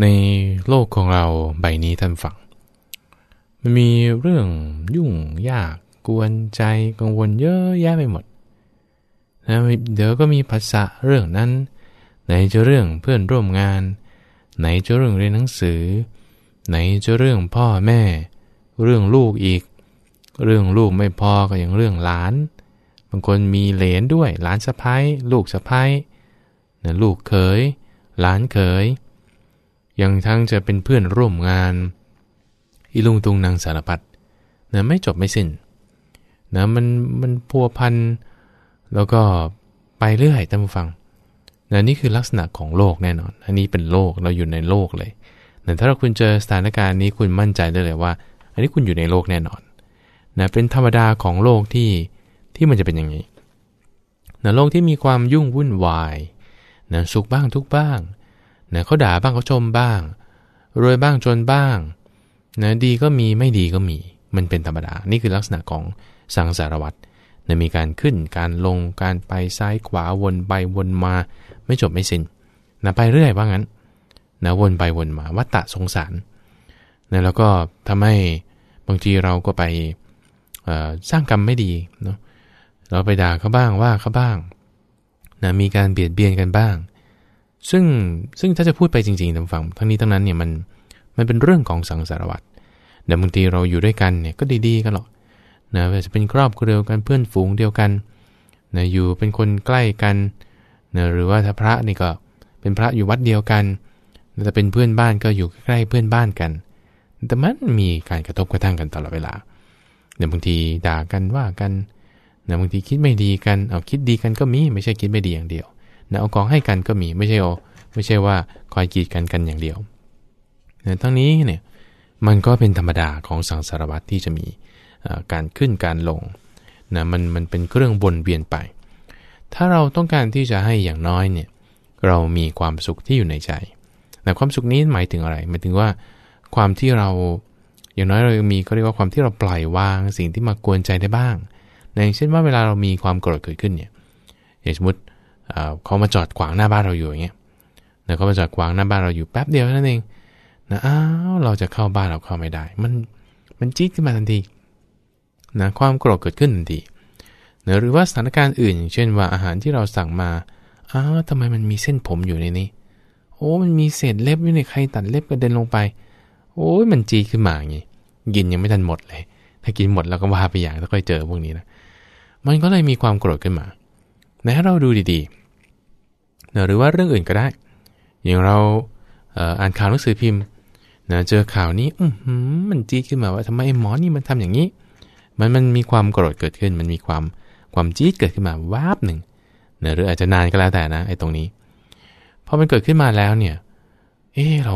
ในโลกของเราใบนี้ท่านฟัง มันมีเรื่องยุ่งยากกวนใจกังวลเยอะแยะไปหมดนะเดี๋ยวก็มีภาษาเรื่องนั้น ไหนจะเรื่องเพื่อนร่วมงาน ไหนจะเรื่องเรียนหนังสือ ไหนจะเรื่องพ่อแม่ เรื่องลูกอีก เรื่องลูกไม่พอก็ย่างเรื่องหลาน บางคนมีเหลนด้วยหลานสะพ้ายลูกสะพ้ายนะลูกเขยหลานเขย ยังทั้งจะเป็นเพื่อนร่วมงาน อีลุงตุงนางสารพัดนะไม่จบไม่สิ้นนะมันมันพัวพันแล้วก็ไปเรื่อยท่านผู้ฟังนะนี่คือลักษณะของโลกแน่นอน อันนี้เป็นโลกเราอยู่ในโลกเลยแต่ถ้าเราคุณเจอสถานการณ์นี้คุณมั่นใจได้เลยว่า อันนี้คุณอยู่ในโลกแน่นอนนะเป็นธรรมดาของโลกที่ที่มันจะเป็นอย่างนี้นะโลกที่มีความยุ่งวุ่นวายนะสุขบ้างทุกบ้าง นะเขาด่าบ้างเขาชมบ้าง รวยบ้างจนบ้างนะดีก็มีไม่ดีก็มี มันเป็นธรรมดา นี่คือลักษณะของสังสารวัตรนะมีการขึ้นการลงการไปซ้ายขวาวนไปวนมา ไม่จบไม่สิน้นนะไปเรื่อยว่างั้นนะวนไปวนมาวัตตะสงสารนะแล้วก็ทำให้บางทีเราก็ไปสร้างกรรมไม่ดีเนาะเราไปด่าเขาบ้างว่าเขาบ้างนะมีการเบียดเบียนกันบ้าง ซึ่งซึ่งถ้าจะพูดไปจริงๆทางฝั่งทั้งนี้ทั้งนั้นเนี่ยมันมันเป็นเรื่องของสังสารวัตรแต่บางทีเราอยู่ด้วยกันเนี่ยก็ดีๆกันหรอกนะจะเป็นครอบครัวเดียวกันเพื่อนฝูงเดียวกันนะอยู่เป็นคนใกล้กันนะหรือว่าถ้าพระนี่ก็เป็นพระอยู่วัดเดียวกันแต่เป็นเพื่อนบ้านก็อยู่ใกล้เพื่อนบ้านกัน แต่มันมีการกระทบกระทั่งกันตลอดเวลาเดี๋ยวบางทีด่ากันว่ากันเนะบางทีคิดไม่ดีกันเอาคิดดีกันก็มีไม่ใช่คิดไม่ดีอย่างเดียว นะเอาของให้กันก็มีไม่ใช่โอไม่ใช่ว่าคอยกีดกันกันอย่างเดียวนะทั้งนี้เนี่ยมันก็เป็นธรรมดาของสังสารวัตรที่จะมีการขึ้นการลงนะมันมันเป็นเครื่องวนเวียนไป ถ้าเราต้องการที่จะให้อย่างน้อยเนี่ยเรามีความสุขที่อยู่ในใจแต่ความสุขนี้หมายถึงอะไรหมายถึงว่าความที่เราอย่างน้อยเรามีก็เรียกว่าความที่เราปล่อยวางสิ่งที่มากวนใจได้บ้างอย่างเช่นว่าเวลาเรามีความโกรธเกิดขึ้นเนี่ยอย่างสมมติ เขามาจอดขวางหน้าบ้านเราอยู่อย่างเงี้ยนะเขามาจอดขวางหน้าบ้านเราอยู่แป๊บเดียวนั่นเองนะอ้าวเราจะเข้าบ้านเราเข้าไม่ได้ มันมันจี๊ดขึ้นมาทันทีนะความโกรธเกิดขึ้นทันทีนะหรือว่าสถานการณ์อื่นอย่างเช่นว่าอาหารที่เราสั่งมาอ้าวทำไมมันมีเส้นผมอยู่ในนี้โอ้มันมีเศษเล็บอยู่ในใครตัดเล็บกระเด็นลงไป โอ้ยมันจีขึ้นมาอย่างงี้กินยังไม่ทันหมดเลย ถ้ากินหมดแล้วก็ว่าไปอย่างถ้าค่อยเจอพวกนี้นะมันก็เลยมีความโกรธขึ้นมา แต่ถ้าเราดูดีนะหรือว่าเรื่องอื่นก็ได้ อย่างเราอ่านข่าวหนังสือพิมพ์นะเจอข่าวนี้อืมันจี๊ดขึ้นมาว่าทำไมหมอนี่มันทำอย่างนี้ มันมันมีความโกรธเกิดขึ้น มันมีความความจี๊ดเกิดขึ้นมาวาบหนึ่งนะหรืออาจจะนานก็แล้วแต่นะไอ้ตรงนี้พอมันเกิดขึ้นมาแล้วเนี่ย เออเรา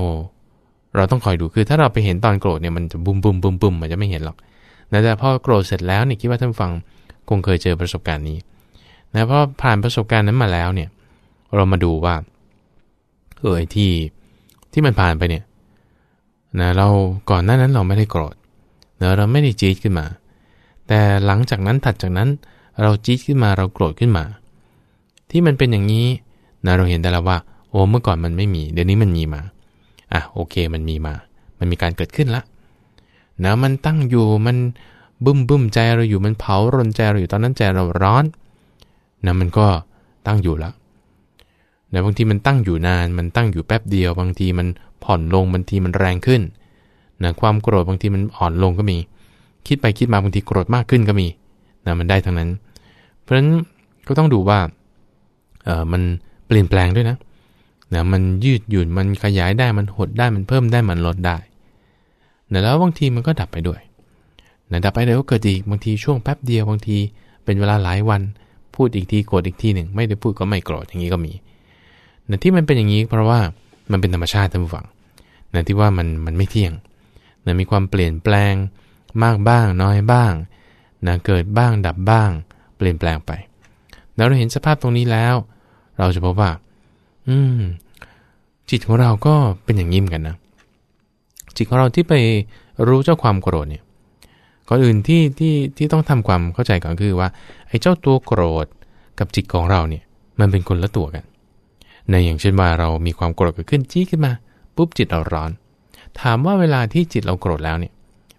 เราต้องคอยดู คือถ้าเราไปเห็นตอนโกรธเนี่ยมันจะบุมบุมบุมบุมมันจะไม่เห็นหรอก แต่พอโกรธเสร็จแล้วเนี่ยคิดว่าท่านฟังคงเคยเจอประสบการณ์นี้ นะเพราะผ่านประสบการณ์นั้นมาแล้วเนี่ย เรามาดูว่า เออที่ที่มันผ่านไปเนี่ยนะเราก่อนหน้านั้นเราไม่ได้โกรธนะเราไม่ได้จี๊ดขึ้นมา แต่หลังจากนั้นถัดจากนั้น เราจี๊ดขึ้นมาเราโกรธขึ้นมา ที่มันเป็นอย่างนี้นะเราเห็นได้แล้วว่า โอ้เมื่อก่อนมันไม่มี เดี๋ยวนี้มันมีมาอะโอเคมันมีมา มันมีการเกิดขึ้นละนะมันตั้งอยู่มันบึ้มบึ้มใจเราอยู่มันเผารนใจเราอยู่ตอนนั้นใจเราร้อน นะมันก็ตั้งอยู่ล้วแต่บางทีมันตั้งอยู่นาน มันตั้งอยู่แป๊บเดียว บางทีมันผ่อนลง บางทีมันแรงขึ้นนะความโกรธบางทีมันอ่อนลงก็มี คิดไปคิดมาบางทีโกรธมากขึ้นก็มีนะมันได้ทั้งนั้น เพราะฉะนั้นก็ต้องดูว่าเออมันเปลี่ยนแปลงด้วยนะนะมันยืดหยุ่น มันขยายได้ มันหดได้ มันเพิ่มได้ มันลดได้นะแล้วบางทีมันก็ดับไปด้วยนะดับไปเดี๋ยวก็เกิดอีก บางทีช่วงแป๊บเดียว บางทีเป็นเวลาหลายวัน พูดอีกทีโกรธอีกทีหนึ่งไม่ได้พูดก็ไม่โกรธอย่างนี้ก็มีนะที่มันเป็นอย่างนี้เพราะว่ามันเป็นธรรมชาติท่านผู้ฟังนะที่ว่ามันมันไม่เที่ยงนะมีความเปลี่ยนแปลงมากบ้างน้อยบ้างนะเกิดบ้างดับบ้าง เปลี่ยนแปลงไป แล้วเราเห็นสภาพตรงนี้แล้ว เราจะพบว่า อืม จิตของเราก็เป็นอย่างนี้เหมือนกันนะ จิตของเราที่ไปรู้เจ้าความโกรธเนี่ย ก่อนอื่นที่ที่ที่ต้องทำความเข้าใจก่อนคือว่าไอ้เจ้าตัวโกรธกับจิตของเราเนี่ยมันเป็นคนละตัวกัน ในอย่างเช่นว่าเรามีความโกรธเกิดขึ้นจี้ขึ้นมาปุ๊บจิตเราร้อน ถามว่าเวลาที่จิตเราโกรธแล้วเนี่ย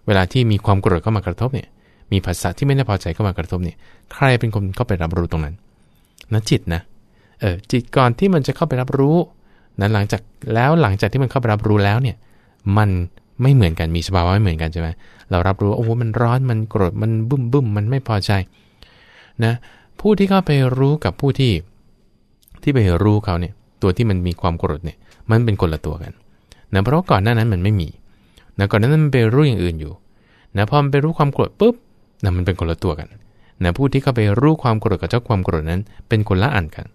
เวลาที่มีความโกรธเข้ามากระทบเนี่ยมีภาษาที่ไม่ได้พอใจเข้ามากระทบเนี่ยใครเป็นคนเข้าไปรับรู้ตรงนั้นนะจิตนะเออจิตก่อนที่มันจะเข้าไปรับรู้ นั้นหลังจากแล้วหลังจากที่มันเข้าไปรับรู้แล้วเนี่ยมัน ไม่เหมือนกันมีสภาวะไม่เหมือนกันใช่ไหมเรารับรู้โอ้โหมันร้อนมันโกรธมันบึ้มบึ้มมันไม่พอใจนะผู้ที่เข้าไปรู้กับผู้ที่ที่ไปรู้เขาเนี่ยตัวที่มันมีความโกรธเนี่ยมันเป็นคนละตัวกันนะเพราะก่อนหน้านั้นมันไม่มีนะก่อนหน้านั้นมันไปรู้อย่างอื่นอยู่นะพอมันไปรู้ความโกรธปุ๊บนะมันเป็นคนละตัวกันนะผู้ที่เข้าไปรู้ความโกรธกับเจ้าความโกรธนั้น เป็นคนละอันกัน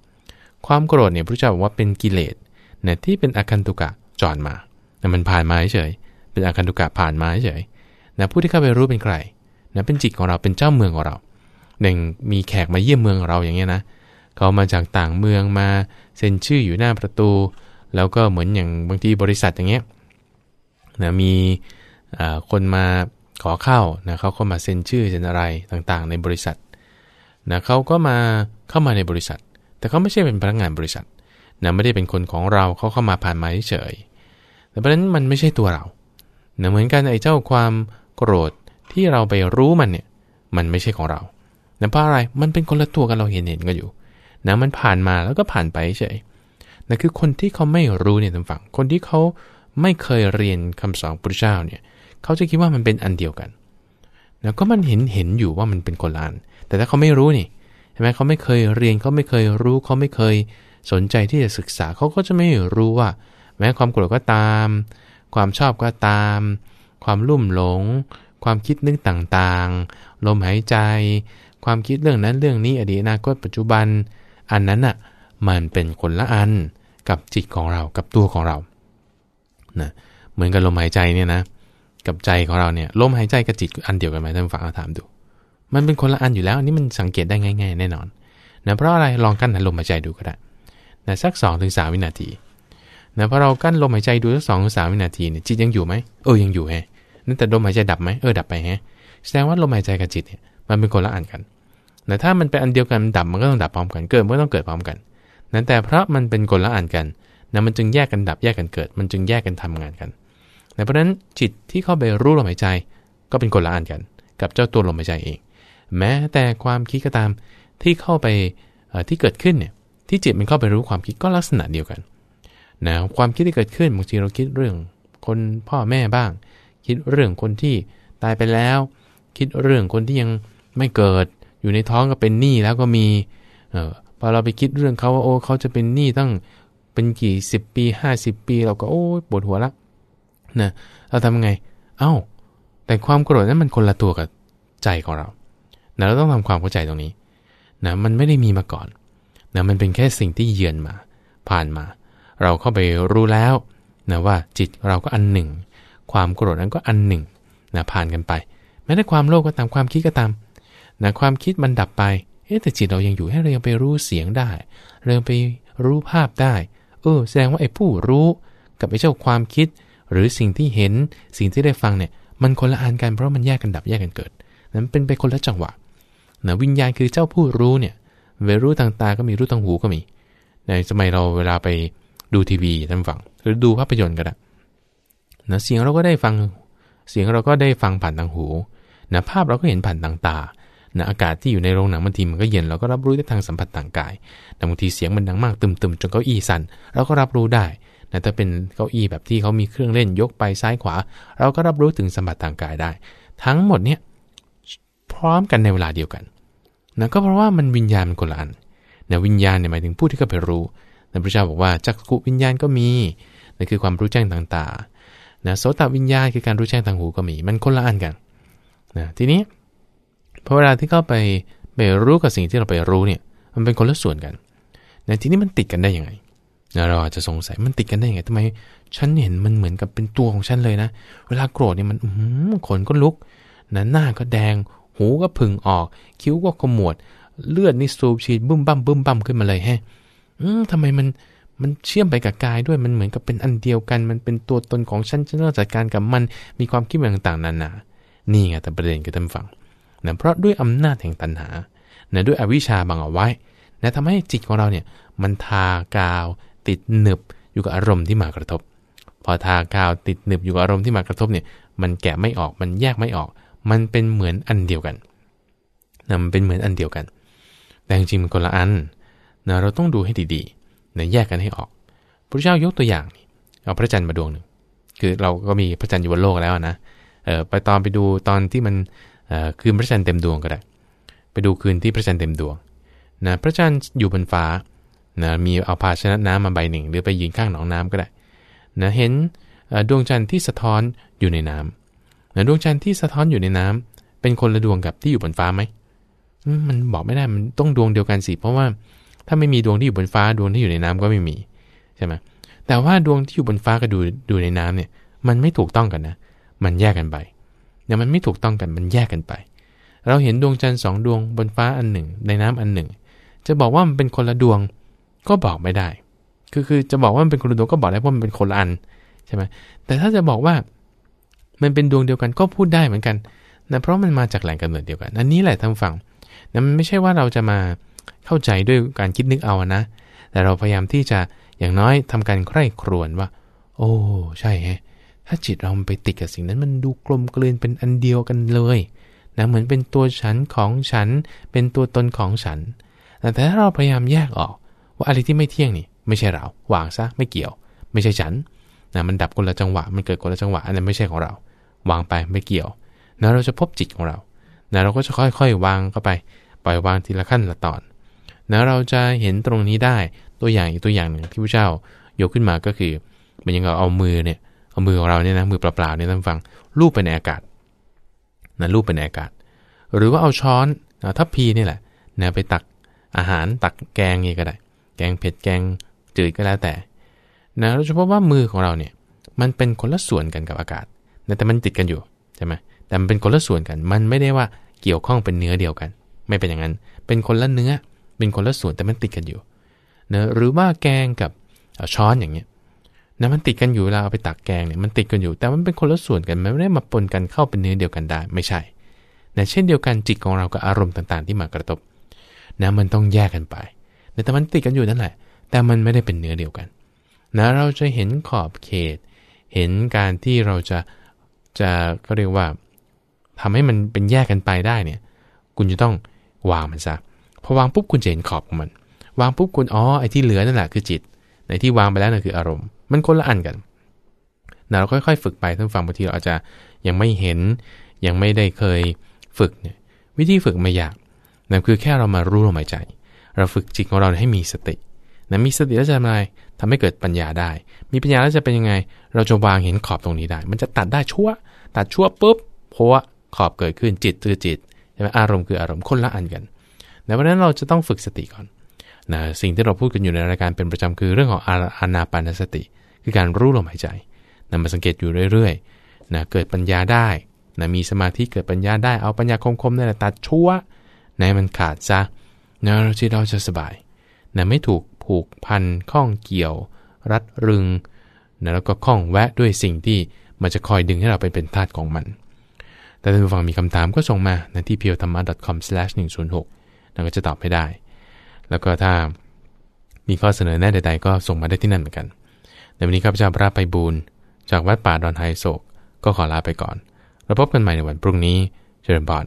ความโกรธเนี่ยพระเจ้าบอกว่าเป็นกิเลสนะที่เป็นอคันตุกะจอนมานะมันผ่านมาเฉย เป็นอาคันตุกะผ่านมาเฉยนะผู้ที่เข้าไปรู้เป็นใครนะเป็นจิตของเราเป็นเจ้าเมืองของเราหนึ่งมีแขกมาเยี่ยมเมืองเราอย่างเงี้ยนะเขามาจากต่างเมืองมาเซ็นชื่ออยู่หน้าประตู แล้วก็เหมือนอย่างบางทีบริษัทอย่างเงี้ยนะมีคนมาขอเข้านะเขาก็มาเซ็นชื่อเซ็นอะไรต่างๆ ในบริษัทนะเขาก็มาเข้ามาในบริษัท แต่เขาไม่ใช่เป็นพนักงานบริษัทนะไม่ได้เป็นคนของเราเขาเข้ามาผ่านมาเฉยแต่เพราะนั้นมันไม่ใช่ตัวเรา นะเหมือนกันไอ้เจ้าความโกรธที่เราไปรู้มันเนี่ย มันไม่ใช่ของเรานะเพราะอะไรมันเป็นคนละตัวกันเราเห็นเห็นกันอยู่นะมันผ่านมาแล้วก็ผ่านไปเฉยนะคือคนที่เขาไม่รู้เนี่ยทางฝั่ง คนที่เขาไม่เคยเรียนคำสอนพระเจ้าเนี่ยเขาจะคิดว่ามันเป็นอันเดียวกันนะก็มันเห็นเห็นอยู่ว่ามันเป็นคนละอันแต่ถ้าเขาไม่รู้นี่ใช่ไหมเขาไม่เคยเรียนเขาไม่เคยรู้เขาไม่เคยสนใจที่จะศึกษาเขาก็จะไม่รู้ว่า แม้ความโกรธก็ตาม ความชอบก็ตาม ความลุ่มหลง ความคิดนึกต่างๆ ลมหายใจ ความคิดเรื่องนั้นเรื่องนี้อดีตอนาคตปัจจุบัน อันนั้นอะมันเป็นคนละอันกับจิตของเรากับตัวของเรานะเหมือนกับลมหายใจเนี่ยนะกับใจของเราเนี่ยลมหายใจกับจิตอันเดียวกันไหมท่านฟังเราถามดู มันเป็นคนละอันอยู่แล้วอันนี้มันสังเกตได้ง่าย ๆ แน่นอนนะเพราะอะไรลองกั้นลมหายใจดูก็ได้นะสัก2อถึงสวินาที นะพอเรากั้นลมหายใจดูสักสองสามวินาทีเนี่ยจิตยังอยู่ไหมเออยังอยู่แฮนั่นแต่ลมหายใจดับไหมเออดับไปแฮแสดงว่าลมหายใจกับจิตเนี่ยมันเป็นคนละอันกันแต่ถ้ามันเป็นอันเดียวกันดับมันก็ต้องดับพร้อมกันเกิดมันก็ต้องเกิดพร้อมกันนั้นแต่เพราะมันเป็นคนละอันกันนะมันจึงแยกกันดับแยกกันเกิด มันจึงแยกกันทำงานกันเพราะนั้นจิตที่เข้าไปรู้ลมหายใจก็เป็นคนละอันกัน กับเจ้าตัวลมหายใจเอง แม้แต่ความคิดก็ตามที่เข้าไปที่เกิดขึ้นเนี่ยที่จิตมันเข้าไปรู้ความคิดก็ลักษณะเดียวกัน นะความคิดที่เกิดขึ้นบางทีเราคิดเรื่องคนพ่อแม่บ้าง คิดเรื่องคนที่ตายไปแล้ว คิดเรื่องคนที่ยังไม่เกิด อยู่ในท้องก็เป็นหนี้แล้วก็มีเออพอเราไปคิดเรื่องเขาว่าโอ้เขาจะเป็นหนี้ตั้งเป็นกี่สิบปีห้าสิบปี เราก็โอ้ปวดหัวละนะเราทำไง เอา้า แต่ความโกรธนั้นมันคนละตัวกับใจของเรานะเราต้องทำความเข้าใจตรงนี้นะมันไม่ได้มีมาก่อนนะมันเป็นแค่สิ่งที่เยือนมา ผ่านมา เราเข้าไปรู้แล้วนะว่าจิตเราก็อันหนึ่ง ความโกรธนั้นก็อันหนึ่งนะผ่านกันไป แม้แต่ความโลภก็ตามความคิดก็ตามนะความคิดมันดับไปเอ๊แต่จิตเรายังอยู่ให้เรายังไปรู้เสียงได้เรายังไปรู้ภาพได้เออแสดงว่าไอ้ผู้รู้กับไอ้เจ้าความคิด หรือสิ่งที่เห็นสิ่งที่ได้ฟังเนี่ยมันคนละอันกันเพราะมันแยกกันดับแยกกันเกิด นั้นเป็นไปคนละจังหวะนะวิญญาณคือเจ้าผู้รู้เนี่ยเวรู้ทางตาก็มีรู้ทางหูก็มี ในสมัยเราเวลาไป ดูทีวีท่านฟัง หรือดูภาพยนตร์ก็ได้นะเสียงเราก็ได้ฟัง เสียงเราก็ได้ฟังผ่านทางหูนะภาพเราก็เห็นผ่านทางตานะอากาศที่อยู่ในโรงหนังบางทีมันก็เย็นเราก็รับรู้ได้ทางสัมผัสต่างกายแต่บางทีเสียงมันดังมากตึมๆจนเก้าอี้สั่นเราก็รับรู้ได้นะถ้าเป็นเก้าอี้แบบที่เขามีเครื่องเล่นยกไปซ้ายขวา เราก็รับรู้ถึงสัมผัสต่างกายได้ ทั้งหมดเนี่ยพร้อมกันในเวลาเดียวกันนะก็เพราะว่ามันวิญญาณมันคนละอันนะวิญญาณเนี่ยหมายถึงผู้ที่เข้าไปรู้ พระเจ้าบอกว่าจักกุวิญญาณก็มีนั่นคือความรู้แจ้งต่างๆนะโสตวิญญาณคือการรู้แจ้งทางหูก็มี มันคนละอันกันนะทีนี้พอเวลาที่เข้าไปไปรู้กับสิ่งที่เราไปรู้เนี่ย มันเป็นคนละส่วนกันแต่ทีนี้มันติดกันได้ยังไงเราอาจจะสงสัยมันติดกันได้ยังไงทำไม ฉันเห็นมันเหมือนกับเป็นตัวของฉันเลยนะ เวลาโกรธเนี่ยมันขนก็ลุกนะหน้าก็แดง หูก็ผึ่งออก คิ้วก็ขมวด เลือดนี่สูบฉีดบึ้มบั้มบึ้มบั้มขึ้นมาเลยแฮะ อืมทำไมมันมันเชื่อมไปกับกายด้วยมันเหมือนกับเป็นอันเดียวกัน มันเป็นตัวตนของฉันฉันต้องจัดการกับมันมีความคิดต่างๆนานานี่ไงแต่ประเด็นคือท่านฟังนะเพราะด้วยอำนาจแห่งตัณหานะด้วยอวิชชาบังเอาไว้นะทำให้จิตของเราเนี่ยมันทากาวติดหนึบอยู่กับอารมณ์ที่มากระทบพพอทากาวติดหนึบอยู่กับอารมณ์ที่มากระทบเนี่ยมันแกะไม่ออกมันแยกไม่ออก มันเป็นเหมือนอันเดียวกันนะมันเป็นเหมือนอันเดียวกัน แต่จริงๆมันคนละอัน นะเราต้องดูให้ดีๆนะแยกกันให้ออก พระเจ้ายกตัวอย่างนี่เอาพระจันทร์มาดวงหนึ่งคือเราก็มีพระจันทร์อยู่บนโลกแล้วนะเออไปตอนไปดูตอนที่มันคืนพระจันทร์เต็มดวงก็ได้ ไปดูคืนที่พระจันทร์เต็มดวงนะพระจันทร์อยู่บนฟ้านะมีเอาภาชนะน้ำมาใบหนึ่ง หรือไปยืนข้างหนองน้ำก็ได้นะเห็นดวงจันทร์ที่สะท้อนอยู่ในน้ำนะดวงจันทร์ที่สะท้อนอยู่ในน้ำเป็นคนละดวงกับที่อยู่บนฟ้าไหมมันบอกไม่ได้มันต้องดวงเดียวกันสิเพราะว่า ถ้าไม่มีดวงที่อยู่บนฟ้าดวงที่อยู่ในน้ำก็ไม่มีใช่ไหมแต่ว่าดวงที่อยู่บนฟ้ากับดูดูในน้ำเนี่ย มันไม่ถูกต้องกันนะ มันแยกกันไปเนี่ยมันไม่ถูกต้องกันมันแยกกันไป เราเห็นดวงจันทร์สองดวงบนฟ้าอันหนึ่ง ในน้ำอันหนึ่ง จะบอกว่ามันเป็นคนละดวงก็บอกไม่ได้ คือคือจะบอกว่ามันเป็นคนละดวงก็บอกได้เพราะมันเป็นคนละอันใช่ไหมแต่ถ้าจะบอกว่ามันเป็นดวงเดียวกันก็พูดได้เหมือนกันนะเพราะมันมาจากแหล่งกำเนิดเดียวกัน อันนี้แหละทางฝั่งนะมันไม่ใช่ว่าเราจะมา เข้าใจด้วยการคิดนึกเอานะ แต่เราพยายามที่จะอย่างน้อยทำการใคร่ครวญว่า โอ้ใช่ฮะถ้าจิตเราไปติดกับสิ่งนั้นมันดูกลมกลืนเป็นอันเดียวกันเลยนะเหมือนเป็นตัวฉันของฉัน เป็นตัวตนของฉัน แต่ถ้าเราพยายามแยกออก ว่าอะไรที่ไม่เที่ยงนี่ ไม่ใช่เราวางซะไม่เกี่ยว ไม่ใช่ฉันนะมันดับคนละจังหวะ มันเกิดคนละจังหวะอันนั้นไม่ใช่ของเรา วางไปไม่เกี่ยวนะเราจะพบจิตของเรานะเราก็จะค่อยๆ วางเข้าไป ปล่อยวางทีละขั้นละตอน นะเราจะเห็นตรงนี้ได้ตัวอย่างอีกตัวอย่างหนึ่งที่พระเจ้ายกขึ้นมาก็คือมันยังเอามือเนี่ยเอามือของเราเนี่ยนะมือเปล่าๆเนี่ยท่านฟังลูบไปในอากาศนะลูบไปในอากาศ หรือว่าเอาช้อนทัพพีนี่แหละนะไปตักอาหารตักแกงนี่ก็ได้ แกงเผ็ดแกงจืดก็แล้วแต่นะเราจะพบว่ามือของเราเนี่ยมันเป็นคนละส่วนกันกับอากาศนะแต่มันติดกันอยู่ใช่ไหมแต่มันเป็นคนละส่วนกัน มันไม่ได้ว่าเกี่ยวข้องเป็นเนื้อเดียวกัน ไม่เป็นอย่างนั้น เป็นคนละเนื้อ เป็นคนละส่วนแต่มันติดกันอยู่นะหรือว่าแกงกับช้อนอย่างเงี้ยนะมันติดกันอยู่เวลาเอาไปตักแกงเนี่ยมันติดกันอยู่ แต่มันเป็นคนละส่วนกันมันไม่ได้มาปนกันเข้าเป็นเนื้อเดียวกันได้ไม่ใช่นะเช่นเดียวกันจิตของเรากับอารมณ์ต่างๆ ที่มากระทบนะมันต้องแยกกันไปแต่มันติดกันอยู่นั่นแหละ แต่มันไม่ได้เป็นเนื้อเดียวกันนะเราจะเห็นขอบเขต เห็นการที่เราจะจะก็เรียกว่าทำให้มันเป็นแยกกันไปได้เนี่ย คุณจะต้องวางมันซะ พอวางปุ๊บคุณจะเห็นขอบของมัน วางปุ๊บคุณอ๋อไอ้ที่เหลือนั่นแหละคือจิตในที่วางไปแล้วนั่นคืออารมณ์ มันคนละอันกันนะเราค่อยๆ ฝึกไปท่านฟังบางทีเราอาจจะยังไม่เห็นยังไม่ได้เคยฝึกเนี่ยวิธีฝึกไม่ยากนั่นคือแค่เรามารู้ลมหายใจ เราฝึกจิตของเราให้มีสตินะมีสติแล้วจะทำอะไรทำให้เกิดปัญญาได้ มีปัญญาแล้วจะเป็นยังไง เราจะวางเห็นขอบตรงนี้ได้ มันจะตัดได้ชั่ว ตัดชั่วปุ๊บเพราะว่าขอบเกิดขึ้นจิตคือจิตใช่ไหมอารมณ์คืออารมณ์คนละอันกัน แต่เพราะนั้นเราจะต้องฝึกสติก่อนนะสิ่งที่เราพูดกันอยู่ในรายการเป็นประจำคือเรื่องของอานาปานสติ คือการรู้ลมหายใจนะมาสังเกตอยู่เรื่อยๆนะเกิดปัญญาได้นะมีสมาธิเกิดปัญญาได้เอาปัญญาคมๆนั่แหละตัดชั่วในมันขาดซะนะเราจะเราจะสบายนะไม่ถูกผูกพันข้องเกี่ยว รัดรึงนะแล้วก็ข้องแวะด้วยสิ่งที่มันจะคอยดึงให้เราไปเป็นทาสของมัน แต่ถ้าผู้ฟังมีคำถามก็ส่งมานะที่ p e o t h a m m a c o m 1 0 6 เราก็จะตอบให้ได้ แล้วก็ถ้ามีข้อเสนอแนะใดๆ ก็ส่งมาได้ที่นั่นเหมือนกัน ในวันนี้ข้าพเจ้าพระไปบูรณ์จากวัดป่าดอนไฮโศก ก็ขอลาไปก่อน แล้วพบกันใหม่ในวันพรุ่งนี้ เจริญพร